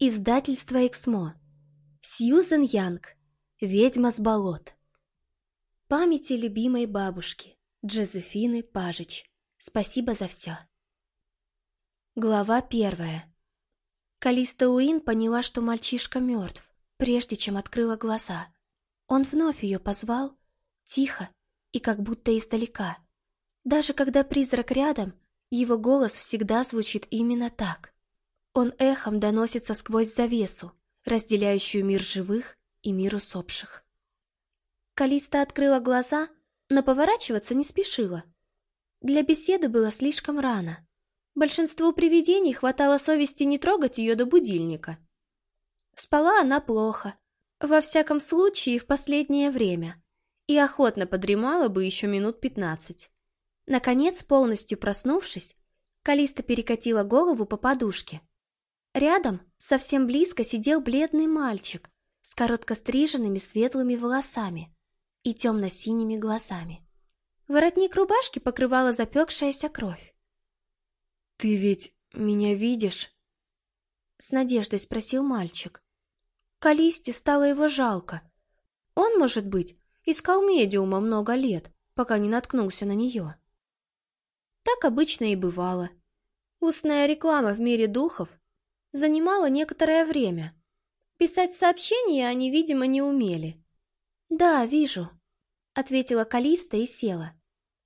Издательство «Эксмо». Сьюзен Янг. Ведьма с болот. Памяти любимой бабушки. Джозефины Пажич. Спасибо за все. Глава первая. Калиста Уин поняла, что мальчишка мертв, прежде чем открыла глаза. Он вновь ее позвал, тихо и как будто издалека. Даже когда призрак рядом, его голос всегда звучит именно так. Он эхом доносится сквозь завесу, разделяющую мир живых и мир усопших. Калиста открыла глаза, но поворачиваться не спешила. Для беседы было слишком рано. Большинству привидений хватало совести не трогать ее до будильника. Спала она плохо, во всяком случае в последнее время, и охотно подремала бы еще минут пятнадцать. Наконец, полностью проснувшись, Калиста перекатила голову по подушке Рядом, совсем близко, сидел бледный мальчик с коротко стриженными светлыми волосами и темно-синими глазами. Воротник рубашки покрывала запекшаяся кровь. «Ты ведь меня видишь?» С надеждой спросил мальчик. Калисте стало его жалко. Он, может быть, искал медиума много лет, пока не наткнулся на нее. Так обычно и бывало. Устная реклама в мире духов занимало некоторое время. Писать сообщения они, видимо, не умели. «Да, вижу», — ответила Калиста и села.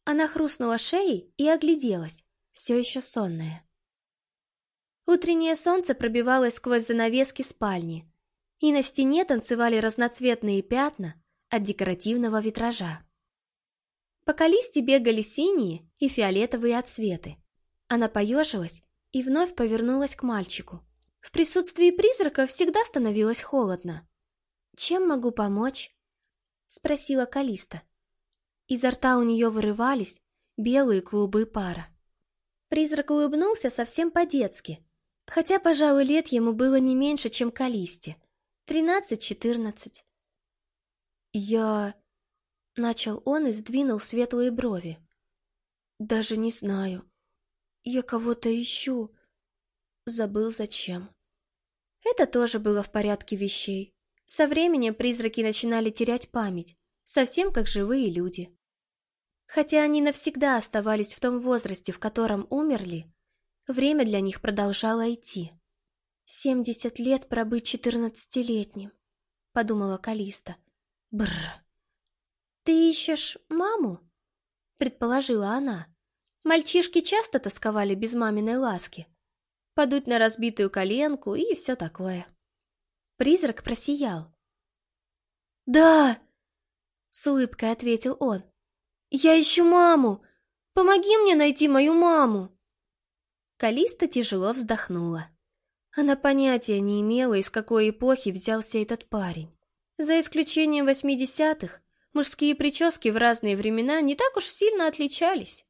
Она хрустнула шеей и огляделась, все еще сонная. Утреннее солнце пробивалось сквозь занавески спальни, и на стене танцевали разноцветные пятна от декоративного витража. По Калисте бегали синие и фиолетовые отсветы. Она поежилась и вновь повернулась к мальчику. В присутствии призрака всегда становилось холодно. «Чем могу помочь?» — спросила Калиста. Изо рта у нее вырывались белые клубы пара. Призрак улыбнулся совсем по-детски, хотя, пожалуй, лет ему было не меньше, чем Калисте. Тринадцать-четырнадцать. «Я...» — начал он и сдвинул светлые брови. «Даже не знаю. Я кого-то ищу. Забыл зачем». Это тоже было в порядке вещей. Со временем призраки начинали терять память, совсем как живые люди. Хотя они навсегда оставались в том возрасте, в котором умерли, время для них продолжало идти. «Семьдесят лет пробыть четырнадцатилетним», — подумала Калиста. Бррр. «Ты ищешь маму?» — предположила она. Мальчишки часто тосковали без маминой ласки подуть на разбитую коленку и все такое. Призрак просиял. «Да!» — с улыбкой ответил он. «Я ищу маму! Помоги мне найти мою маму!» Калиста тяжело вздохнула. Она понятия не имела, из какой эпохи взялся этот парень. За исключением восьмидесятых, мужские прически в разные времена не так уж сильно отличались.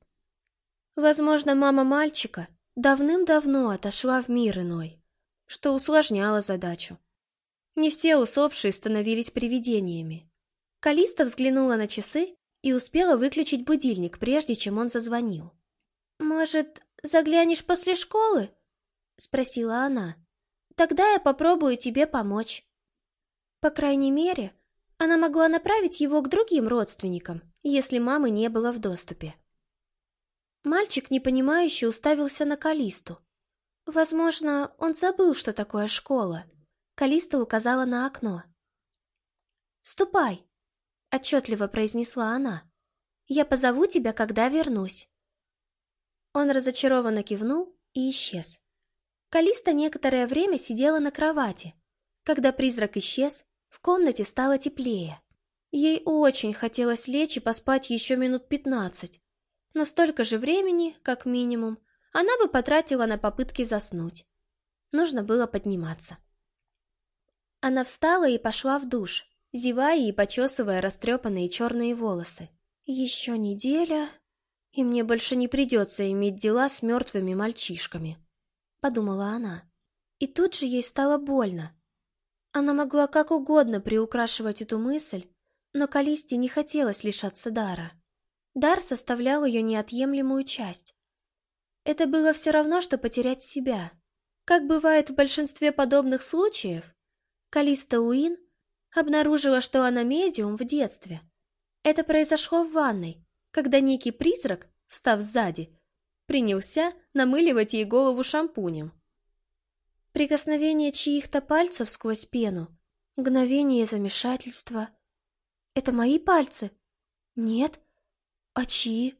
Возможно, мама мальчика давным-давно отошла в мир иной, что усложняло задачу. Не все усопшие становились привидениями. Калиста взглянула на часы и успела выключить будильник, прежде чем он зазвонил. «Может, заглянешь после школы?» — спросила она. «Тогда я попробую тебе помочь». По крайней мере, она могла направить его к другим родственникам, если мамы не было в доступе. Мальчик, непонимающе, уставился на Калисту. Возможно, он забыл, что такое школа. Калиста указала на окно. «Ступай», — отчетливо произнесла она. «Я позову тебя, когда вернусь». Он разочарованно кивнул и исчез. Калиста некоторое время сидела на кровати. Когда призрак исчез, в комнате стало теплее. Ей очень хотелось лечь и поспать еще минут пятнадцать, но столько же времени, как минимум, она бы потратила на попытки заснуть. Нужно было подниматься. Она встала и пошла в душ, зевая и почесывая растрепанные черные волосы. Еще неделя, и мне больше не придется иметь дела с мертвыми мальчишками, подумала она. И тут же ей стало больно. Она могла как угодно приукрашивать эту мысль, но Калисте не хотелось лишаться дара. Дар составлял ее неотъемлемую часть. Это было все равно, что потерять себя. Как бывает в большинстве подобных случаев, Калиста Уин обнаружила, что она медиум в детстве. Это произошло в ванной, когда некий призрак, встав сзади, принялся намыливать ей голову шампунем. Прикосновение чьих-то пальцев сквозь пену, мгновение замешательства. Это мои пальцы? Нет. А чьи?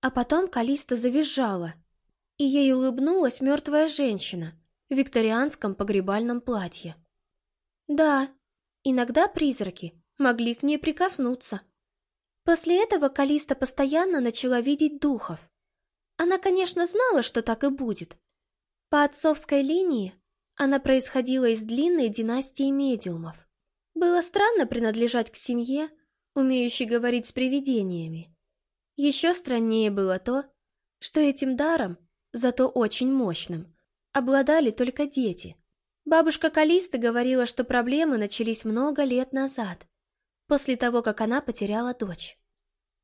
А потом Калиста завизжала, и ей улыбнулась мертвая женщина в викторианском погребальном платье. Да, иногда призраки могли к ней прикоснуться. После этого Калиста постоянно начала видеть духов. Она, конечно, знала, что так и будет. По отцовской линии она происходила из длинной династии медиумов. Было странно принадлежать к семье, умеющей говорить с привидениями. Еще страннее было то, что этим даром, зато очень мощным, обладали только дети. Бабушка Калиста говорила, что проблемы начались много лет назад, после того, как она потеряла дочь.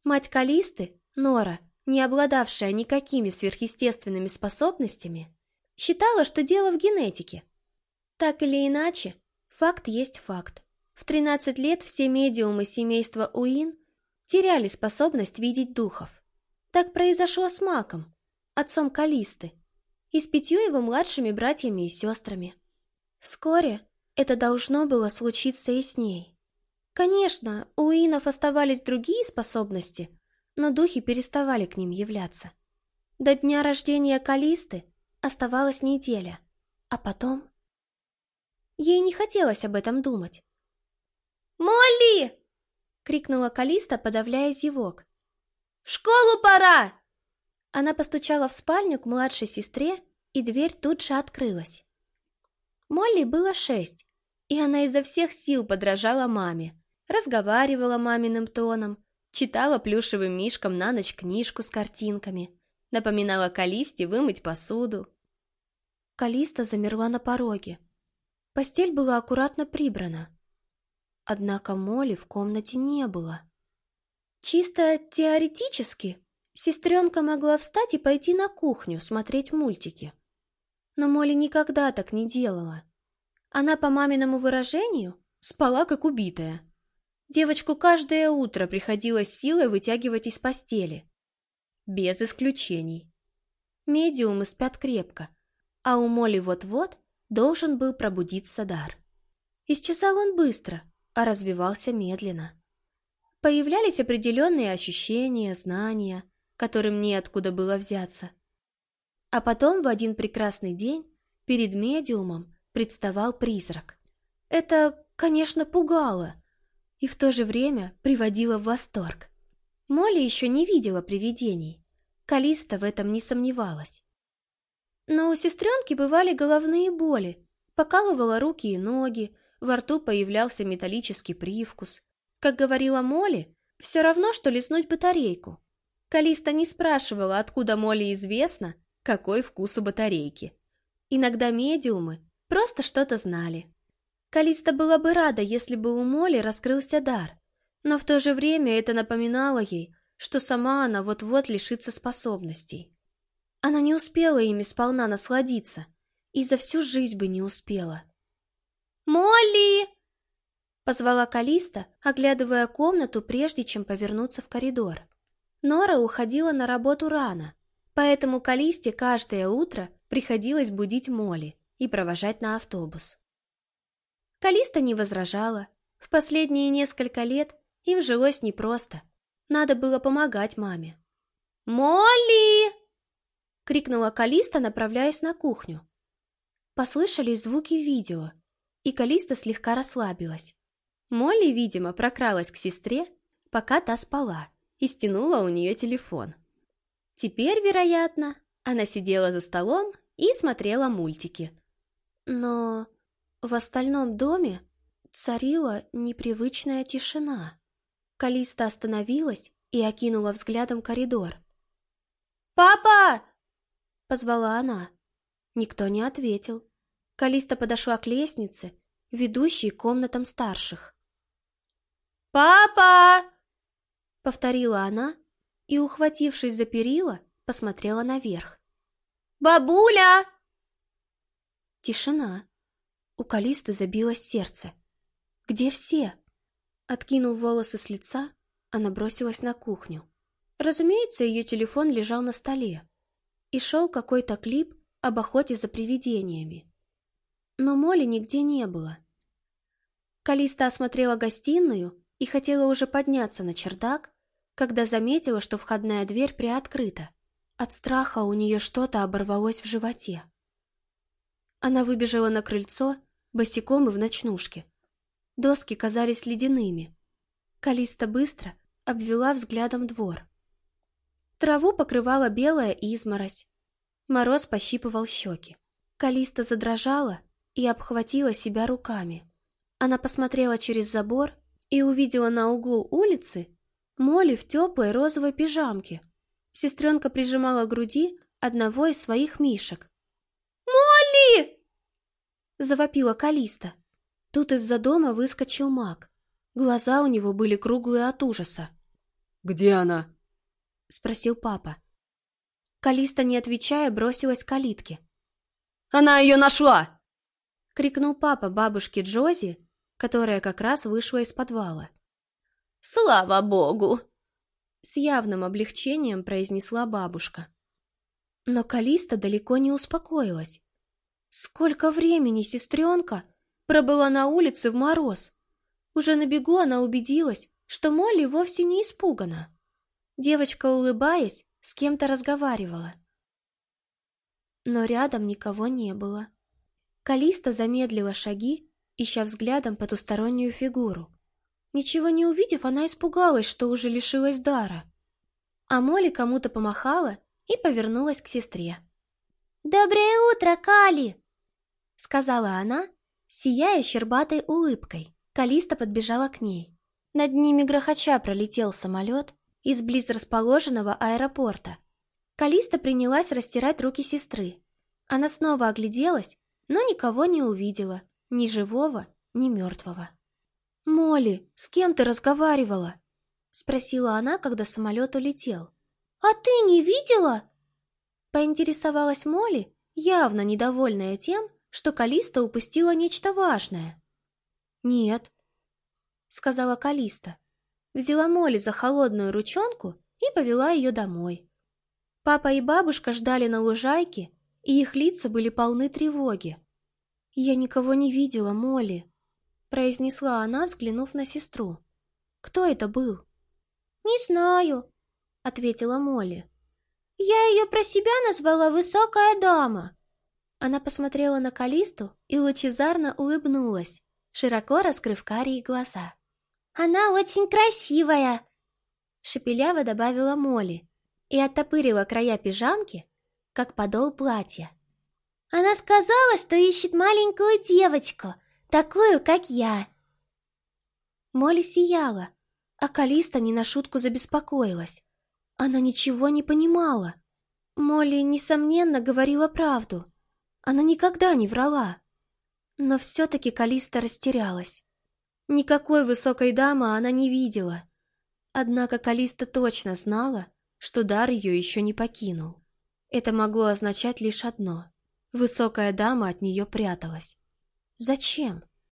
Мать Калисты, Нора, не обладавшая никакими сверхъестественными способностями, считала, что дело в генетике. Так или иначе, факт есть факт. В 13 лет все медиумы семейства Уин теряли способность видеть духов. Так произошло с Маком, отцом Калисты, и с пятью его младшими братьями и сестрами. Вскоре это должно было случиться и с ней. Конечно, у Уинов оставались другие способности, но духи переставали к ним являться. До дня рождения Калисты оставалась неделя, а потом... Ей не хотелось об этом думать. «Молли!» — крикнула Калиста, подавляя зевок. «В школу пора!» Она постучала в спальню к младшей сестре, и дверь тут же открылась. Молли было шесть, и она изо всех сил подражала маме, разговаривала маминым тоном, читала плюшевым мишкам на ночь книжку с картинками, напоминала Калисте вымыть посуду. Калиста замерла на пороге. Постель была аккуратно прибрана. Однако Молли в комнате не было. Чисто теоретически сестренка могла встать и пойти на кухню смотреть мультики. Но Молли никогда так не делала. Она, по маминому выражению, спала как убитая. Девочку каждое утро приходилось силой вытягивать из постели. Без исключений. Медиумы спят крепко, а у Молли вот-вот должен был пробудиться дар. Исчезал он быстро, а развивался медленно. Появлялись определенные ощущения, знания, которым неоткуда было взяться. А потом в один прекрасный день перед медиумом представал призрак. Это, конечно, пугало и в то же время приводило в восторг. Молли еще не видела привидений. Калиста в этом не сомневалась. Но у сестренки бывали головные боли, покалывала руки и ноги, во рту появлялся металлический привкус. Как говорила Молли, все равно, что лиснуть батарейку. Калиста не спрашивала, откуда Молли известно, какой вкус у батарейки. Иногда медиумы просто что-то знали. Калиста была бы рада, если бы у Молли раскрылся дар, но в то же время это напоминало ей, что сама она вот-вот лишится способностей. Она не успела ими сполна насладиться, и за всю жизнь бы не успела. «Молли!» Позвала Калиста, оглядывая комнату, прежде чем повернуться в коридор. Нора уходила на работу рано, поэтому Калисте каждое утро приходилось будить Молли и провожать на автобус. Калиста не возражала. В последние несколько лет им жилось непросто. Надо было помогать маме. «Молли!» — крикнула Калиста, направляясь на кухню. Послышались звуки видео, и Калиста слегка расслабилась. Молли, видимо, прокралась к сестре, пока та спала, и стянула у нее телефон. Теперь, вероятно, она сидела за столом и смотрела мультики. Но в остальном доме царила непривычная тишина. Калиста остановилась и окинула взглядом коридор. «Папа!» — позвала она. Никто не ответил. Калиста подошла к лестнице, ведущей к комнатам старших. «Папа!» — повторила она и, ухватившись за перила, посмотрела наверх. «Бабуля!» Тишина. У Калисты забилось сердце. Где все? Откинув волосы с лица, она бросилась на кухню. Разумеется, ее телефон лежал на столе. И шел какой-то клип об охоте за привидениями. Но Молли нигде не было. Калиста осмотрела гостиную и хотела уже подняться на чердак, когда заметила, что входная дверь приоткрыта. От страха у нее что-то оборвалось в животе. Она выбежала на крыльцо, босиком и в ночнушке. Доски казались ледяными. Калиста быстро обвела взглядом двор. Траву покрывала белая изморозь. Мороз пощипывал щеки. Калиста задрожала и обхватила себя руками. Она посмотрела через забор и увидела на углу улицы Молли в теплой розовой пижамке. Сестренка прижимала к груди одного из своих мишек. «Молли!» Завопила Калиста. Тут из-за дома выскочил маг. Глаза у него были круглые от ужаса. «Где она?» Спросил папа. Калиста, не отвечая, бросилась к калитке. «Она ее нашла!» Крикнул папа бабушке Джози, которая как раз вышла из подвала. «Слава богу!» С явным облегчением произнесла бабушка. Но Калиста далеко не успокоилась. Сколько времени сестренка пробыла на улице в мороз. Уже на бегу она убедилась, что Молли вовсе не испугана. Девочка, улыбаясь, с кем-то разговаривала. Но рядом никого не было. Калиста замедлила шаги, ища взглядом потустороннюю фигуру. Ничего не увидев, она испугалась, что уже лишилась дара. А Молли кому-то помахала и повернулась к сестре. «Доброе утро, Кали!» Сказала она, сияя щербатой улыбкой. Калиста подбежала к ней. Над ними грохоча пролетел самолет из близ расположенного аэропорта. Калиста принялась растирать руки сестры. Она снова огляделась, но никого не увидела, ни живого, ни мертвого. «Молли, с кем ты разговаривала?» — спросила она, когда самолет улетел. «А ты не видела?» Поинтересовалась Молли, явно недовольная тем, что Калиста упустила нечто важное. «Нет», — сказала Калиста. Взяла Молли за холодную ручонку и повела ее домой. Папа и бабушка ждали на лужайке, и их лица были полны тревоги. «Я никого не видела, Молли», произнесла она, взглянув на сестру. «Кто это был?» «Не знаю», — ответила Молли. «Я ее про себя назвала «высокая дама». Она посмотрела на Калисту и лучезарно улыбнулась, широко раскрыв карие глаза. «Она очень красивая!» Шепеляво добавила Молли и оттопырила края пижамки, как подол платья. «Она сказала, что ищет маленькую девочку, такую, как я!» Молли сияла, а Калиста не на шутку забеспокоилась. Она ничего не понимала. Молли, несомненно, говорила правду. Она никогда не врала. Но все-таки Калиста растерялась. Никакой высокой дамы она не видела. Однако Калиста точно знала, что дар ее еще не покинул. Это могло означать лишь одно. Высокая дама от нее пряталась. Зачем?